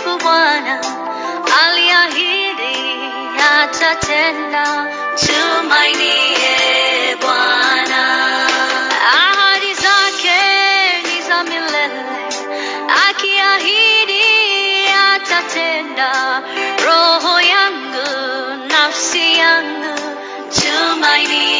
siku Bwana aliahidi atatenda, tumainie Bwana. Ahadi zake ni za milele, akiahidi atatenda. Roho yangu, nafsi yangu, tumainie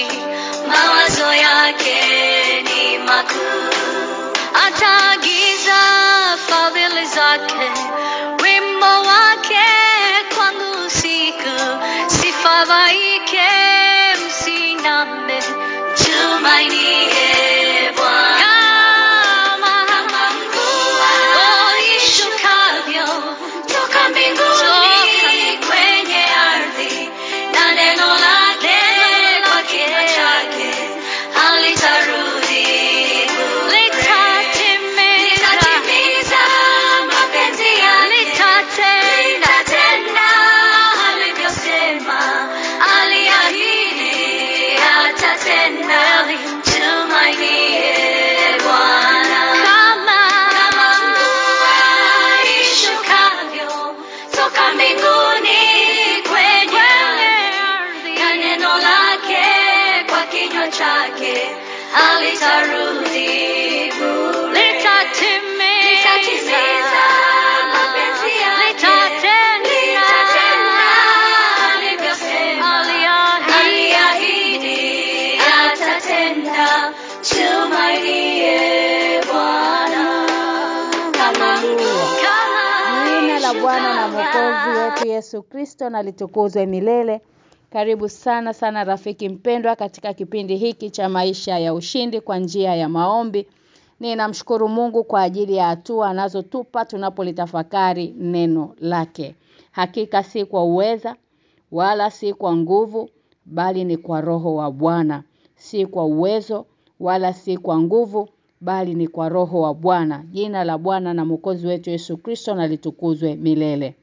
ya nchi mawazo yake ni makuu. Ataagiza fadhili zake wimbo wake kwangu siku sifa msiname Yesu Kristo na litukuzwe milele. Karibu sana sana rafiki mpendwa katika kipindi hiki cha maisha ya ushindi kwa njia ya maombi. Ninamshukuru Mungu kwa ajili ya hatua anazotupa tunapolitafakari neno lake. Hakika si kwa uweza wala si kwa nguvu bali ni kwa roho wa Bwana. Si kwa uwezo wala si kwa nguvu bali ni kwa roho wa Bwana. Jina la Bwana na Mwokozi wetu Yesu Kristo na litukuzwe milele.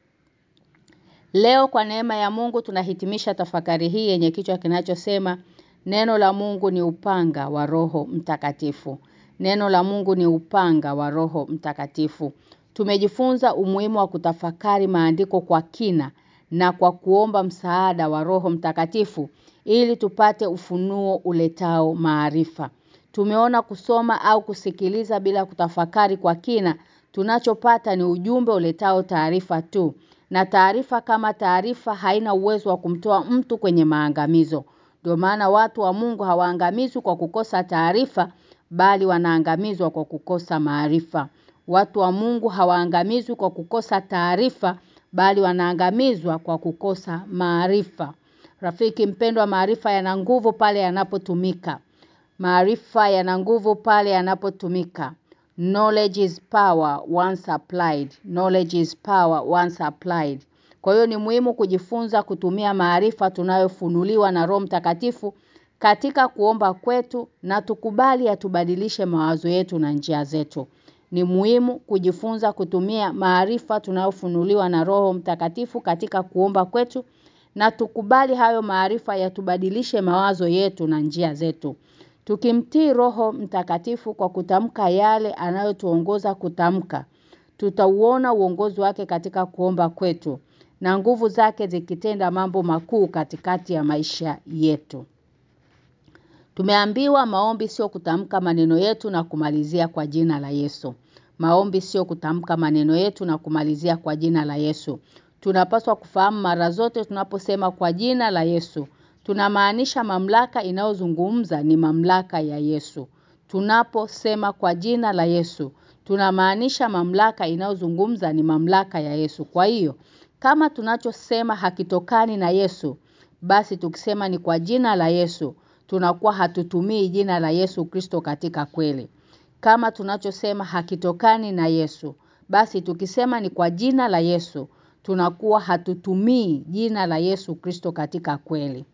Leo kwa neema ya Mungu tunahitimisha tafakari hii yenye kichwa kinachosema neno la Mungu ni upanga wa Roho Mtakatifu. Neno la Mungu ni upanga wa Roho Mtakatifu. Tumejifunza umuhimu wa kutafakari maandiko kwa kina na kwa kuomba msaada wa Roho Mtakatifu ili tupate ufunuo uletao maarifa. Tumeona kusoma au kusikiliza bila kutafakari kwa kina, tunachopata ni ujumbe uletao taarifa tu. Na taarifa kama taarifa haina uwezo wa kumtoa mtu kwenye maangamizo. Ndio maana watu wa Mungu hawaangamizwi kwa kukosa taarifa bali wanaangamizwa kwa kukosa maarifa. Watu wa Mungu hawaangamizwi kwa kukosa taarifa bali wanaangamizwa kwa kukosa maarifa. Rafiki mpendwa maarifa yana nguvu pale yanapotumika. Maarifa yana nguvu pale yanapotumika. Knowledge is power once applied. Knowledge is power once applied. Kwa hiyo ni muhimu kujifunza kutumia maarifa tunayofunuliwa na Roho Mtakatifu katika kuomba kwetu na tukubali atubadilishe mawazo yetu na njia zetu. Ni muhimu kujifunza kutumia maarifa tunayofunuliwa na Roho Mtakatifu katika kuomba kwetu na tukubali hayo maarifa yatubadilishe mawazo yetu na njia zetu. Tukimtii Roho Mtakatifu kwa kutamka yale anayotuongoza kutamka, tutauona uongozi wake katika kuomba kwetu na nguvu zake zikitenda mambo makuu katikati ya maisha yetu. Tumeambiwa maombi sio kutamka maneno yetu na kumalizia kwa jina la Yesu. Maombi sio kutamka maneno yetu na kumalizia kwa jina la Yesu. Tunapaswa kufahamu mara zote tunaposema kwa jina la Yesu. Tunamaanisha mamlaka inayozungumza ni mamlaka ya Yesu. Tunaposema kwa jina la Yesu, tunamaanisha mamlaka inayozungumza ni mamlaka ya Yesu. Kwa hiyo, kama tunachosema hakitokani na Yesu, basi tukisema ni kwa jina la Yesu, tunakuwa hatutumii jina la Yesu Kristo katika kweli. Kama tunachosema hakitokani na Yesu, basi tukisema ni kwa jina la Yesu, tunakuwa hatutumii jina la Yesu Kristo katika kweli.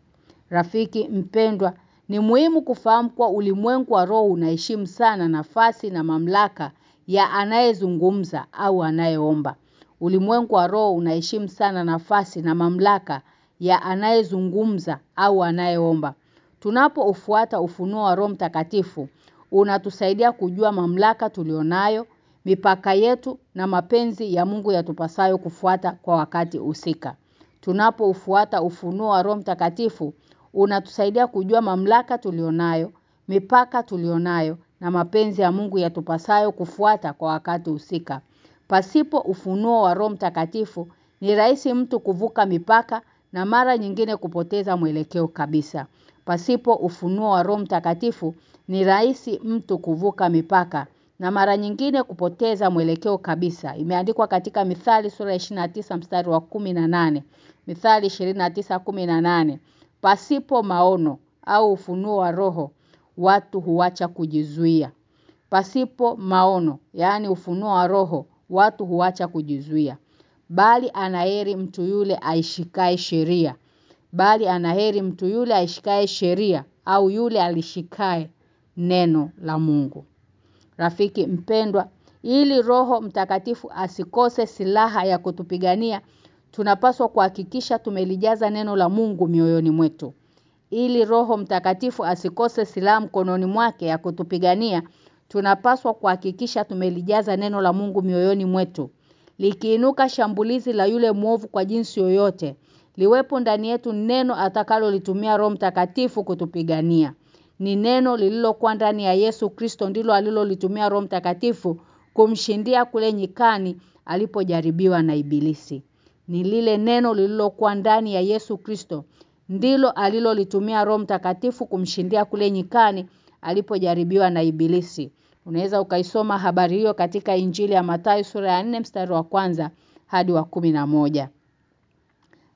Rafiki mpendwa, ni muhimu kufahamu kuwa ulimwengu wa roho unaheshimu sana nafasi na mamlaka ya anayezungumza au anayeomba. Ulimwengu wa roho unaheshimu sana nafasi na mamlaka ya anayezungumza au anayeomba. Tunapoufuata ufunuo wa Roho Mtakatifu, unatusaidia kujua mamlaka tulionayo, mipaka yetu na mapenzi ya Mungu yatupasayo kufuata kwa wakati husika. Tunapoufuata ufunuo wa Roho Mtakatifu, unatusaidia kujua mamlaka tulionayo, mipaka tulionayo na mapenzi ya Mungu yatupasayo kufuata kwa wakati husika. Pasipo ufunuo wa Roho Mtakatifu ni rahisi mtu kuvuka mipaka na mara nyingine kupoteza mwelekeo kabisa. Pasipo ufunuo wa Roho Mtakatifu ni rahisi mtu kuvuka mipaka na mara nyingine kupoteza mwelekeo kabisa. Imeandikwa katika Mithali sura ya 29 mstari wa 18. Mithali 29:18. Pasipo maono au ufunuo wa roho watu huacha kujizuia. Pasipo maono, yaani ufunuo wa roho, watu huacha kujizuia. Bali anaheri mtu yule aishikae sheria. Bali anaheri mtu yule aishikae sheria au yule alishikae neno la Mungu. Rafiki mpendwa, ili roho mtakatifu asikose silaha ya kutupigania, tunapaswa kuhakikisha tumelijaza neno la Mungu mioyoni mwetu. Ili roho mtakatifu asikose silaha mkononi mwake ya kutupigania, tunapaswa kuhakikisha tumelijaza neno la Mungu mioyoni mwetu. Likiinuka shambulizi la yule mwovu kwa jinsi yoyote, liwepo ndani yetu neno atakalolitumia Roho Mtakatifu kutupigania. Ni neno lililokuwa ndani ya Yesu Kristo ndilo alilolitumia Roho Mtakatifu kumshindia kule nyikani alipojaribiwa na ibilisi. Ni lile neno lililokuwa ndani ya Yesu Kristo ndilo alilolitumia Roho Mtakatifu kumshindia kule nyikani alipojaribiwa na ibilisi. Unaweza ukaisoma habari hiyo katika Injili ya Mathayo sura ya 4 mstari wa kwanza hadi wa kumi na moja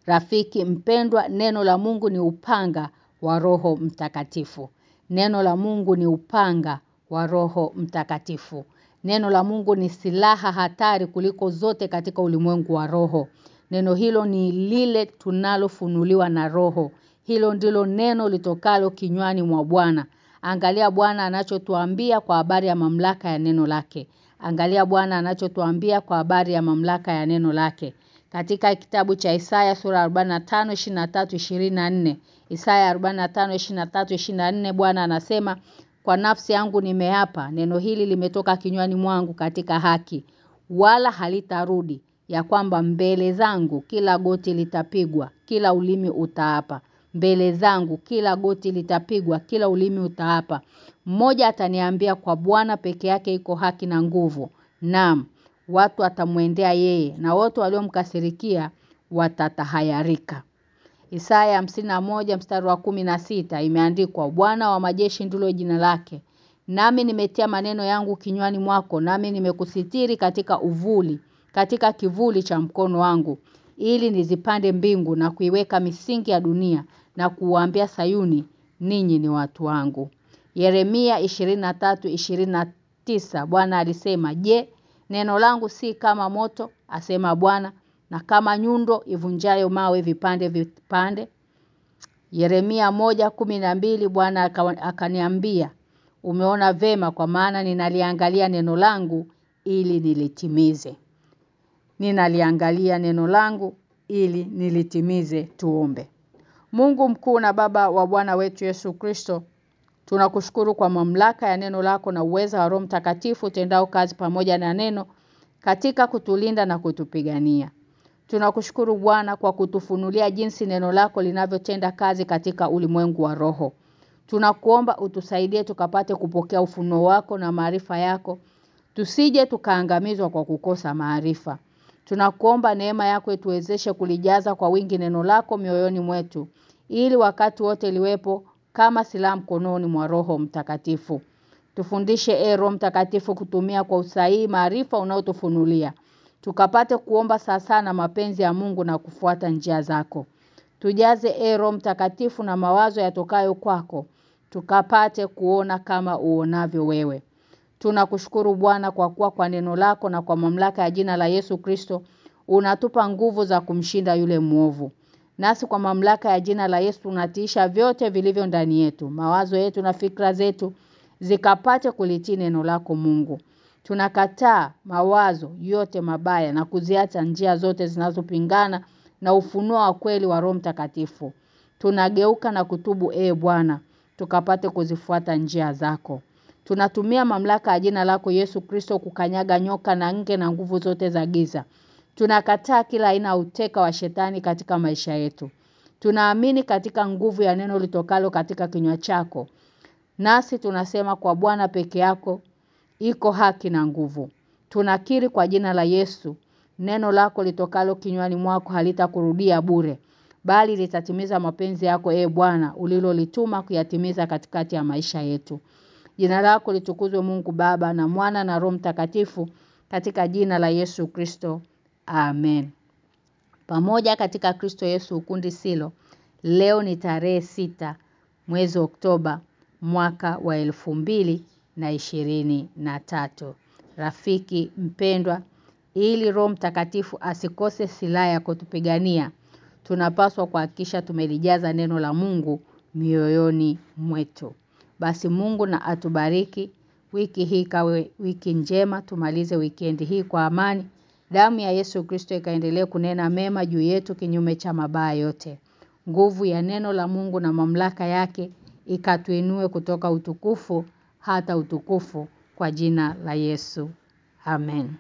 Rafiki mpendwa neno la Mungu ni upanga wa Roho Mtakatifu. Neno la Mungu ni upanga wa Roho Mtakatifu. Neno la Mungu ni silaha hatari kuliko zote katika ulimwengu wa roho. Neno hilo ni lile tunalofunuliwa na roho. Hilo ndilo neno litokalo kinywani mwa Bwana. Angalia Bwana anachotuambia kwa habari ya mamlaka ya neno lake. Angalia Bwana anachotuambia kwa habari ya mamlaka ya neno lake. Katika kitabu cha Isaya sura 45 23 24. Isaya 45 23 24 Bwana anasema kwa nafsi yangu nimeapa neno hili limetoka kinywani mwangu katika haki wala halitarudi ya kwamba mbele zangu kila goti litapigwa kila ulimi utaapa. Mbele zangu kila goti litapigwa kila ulimi utaapa. Mmoja ataniambia kwa Bwana peke yake iko haki na nguvu. Naam watu atamwendea yeye na wote waliomkasirikia watatahayarika. Isaya 51 mstari wa 16 imeandikwa Bwana wa majeshi ndilo jina lake. Nami nimetia maneno yangu kinywani mwako nami nimekusitiri katika uvuli katika kivuli cha mkono wangu ili nizipande mbingu na kuiweka misingi ya dunia na kuwaambia Sayuni ninyi ni watu wangu. Yeremia 23:29 Bwana alisema je neno langu si kama moto asema Bwana na kama nyundo ivunjayo mawe vipande vipande? Yeremia 1:12 Bwana akaniambia umeona vema kwa maana ninaliangalia neno langu ili nilitimize ninaliangalia neno langu ili nilitimize tuombe Mungu mkuu na baba wa Bwana wetu Yesu Kristo tunakushukuru kwa mamlaka ya neno lako na uweza wa Roho Mtakatifu tendao kazi pamoja na neno katika kutulinda na kutupigania Tunakushukuru Bwana kwa kutufunulia jinsi neno lako linavyotenda kazi katika ulimwengu wa roho. Tunakuomba utusaidie tukapate kupokea ufunuo wako na maarifa yako. Tusije tukaangamizwa kwa kukosa maarifa. Tunakuomba neema yako ituwezeshe kulijaza kwa wingi neno lako mioyoni mwetu ili wakati wote liwepo kama silaha mkononi mwa Roho Mtakatifu. Tufundishe e Roho Mtakatifu kutumia kwa usahihi maarifa unaotufunulia. Tukapate kuomba sasa na mapenzi ya Mungu na kufuata njia zako. Tujaze e Roho Mtakatifu na mawazo yatokayo kwako. Tukapate kuona kama uonavyo wewe. Tunakushukuru Bwana kwa kuwa kwa neno lako na kwa mamlaka ya jina la Yesu Kristo unatupa nguvu za kumshinda yule mwovu. Nasi kwa mamlaka ya jina la Yesu tunatiisha vyote vilivyo ndani yetu, mawazo yetu na fikra zetu zikapate kulitii neno lako Mungu. Tunakataa mawazo yote mabaya na kuziacha njia zote zinazopingana na ufunuo wa kweli wa Roho Mtakatifu. Tunageuka na kutubu e Bwana, tukapate kuzifuata njia zako. Tunatumia mamlaka ya jina lako Yesu Kristo kukanyaga nyoka na nge na nguvu zote za giza. Tunakataa kila aina uteka wa shetani katika maisha yetu. Tunaamini katika nguvu ya neno litokalo katika kinywa chako. Nasi tunasema kwa Bwana peke yako iko haki na nguvu. Tunakiri kwa jina la Yesu neno lako litokalo kinywani mwako halitakurudia bure bali litatimiza mapenzi yako e Bwana ulilolituma kuyatimiza katikati ya maisha yetu. Jina lako litukuzwe Mungu Baba na Mwana na Roho Mtakatifu katika jina la Yesu Kristo. Amen. Pamoja katika Kristo Yesu ukundi silo. Leo ni tarehe sita mwezi Oktoba mwaka wa elfu mbili na ishirini na tatu. Rafiki mpendwa ili Roho Mtakatifu asikose silaha ya kutupigania tunapaswa kuhakikisha tumelijaza neno la Mungu mioyoni mwetu. Basi Mungu na atubariki wiki hii kawe wiki njema tumalize wikendi hii kwa amani. Damu ya Yesu Kristo ikaendelee kunena mema juu yetu kinyume cha mabaya yote. Nguvu ya neno la Mungu na mamlaka yake ikatuinue kutoka utukufu hata utukufu kwa jina la Yesu. Amen.